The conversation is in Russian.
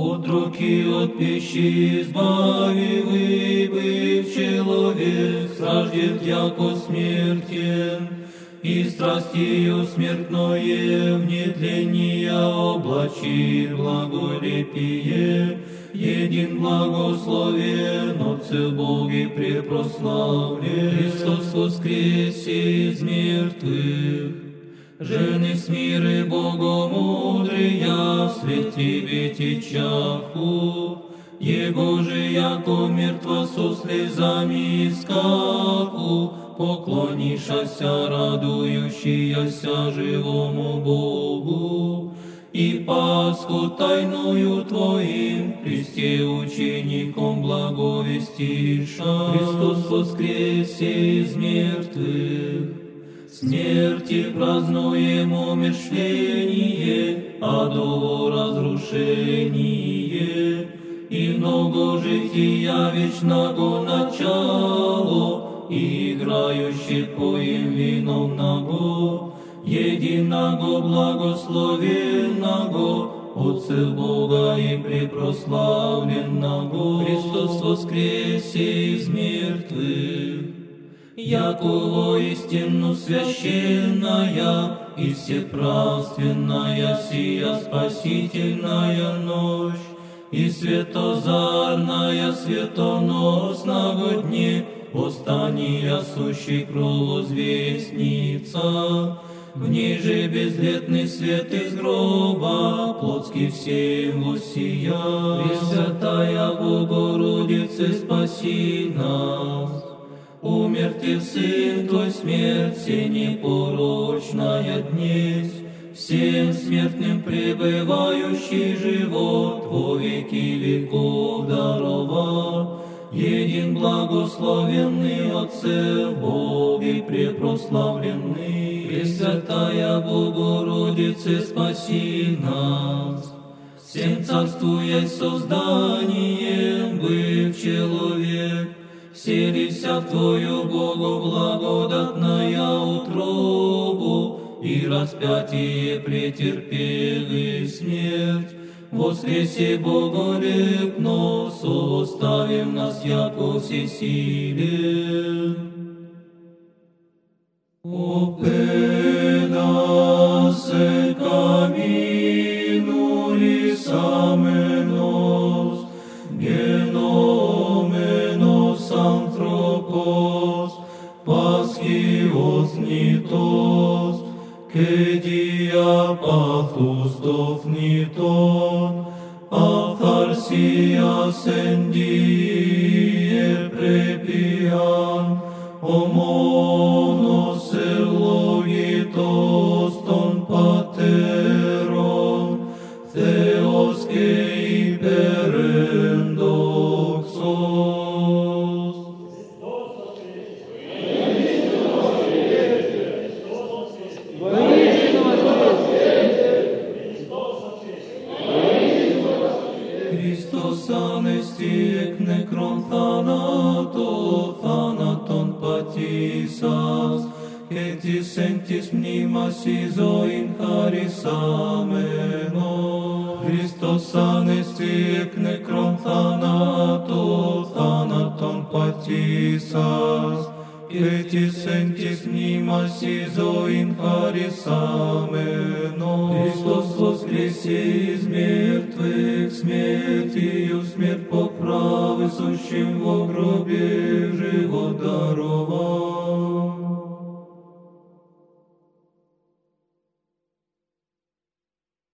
От руки от пищи избавил и быв человек, страждет яко смертен, и страстью смертное в нетление облачит благолепие, един благословен Отце Боги препрославлен, Христос воскресе из мертвых, Жены с миры Богомудрия, след Тебе течаху, Его же яко мертва со слезами скаку, поклонишася, радующаяся живому Богу, и Пасху тайную Твоим, Христе учеником благовестиша. Христос воскресе из мертвых, смерти празднуем умершление, адово разрушение, и много жития вечного начало, и играющий поим виновного, единого благословенного, Отце Бога и препрославленного, Христос воскресе из мертвых, яко истину священная и всеправственная сия спасительная ночь, и светозарная светоносного дне, восстания сущей кровозвестница, в ней безлетный свет из гроба, плотский всем воссия. Пресвятая Богородице, спаси нас. Умертив Сын Твой смерть, все непорочная днесь, всем смертным пребывающий живот во веки веков дарова. Един благословенный Отце Бог и препрославленный, Пресвятая Богородице, спаси нас. Всем царствуя созданием, быв человек, Селися в Твою Богу благодатная утробу, И распятие претерпел и смерть, Воскресе Боголепно, составим нас яко всесилен. Опедасе camino lisamenos, Hristos, che dia pathos dofniton, a farsia sendie prepian, homonos elos, θάνατο, θάνατον πατήσας, και της εν της μνήμας η ζωήν χαρισάμενο. Χριστός ανέστη εκ νεκρών θάνατο, θάνατον πατήσας, και της εν της μνήμας η ζωήν χαρισάμενο. Χριστός воскресе из мертвых, смертью смерть по правой, сущим во гробе живот даровал.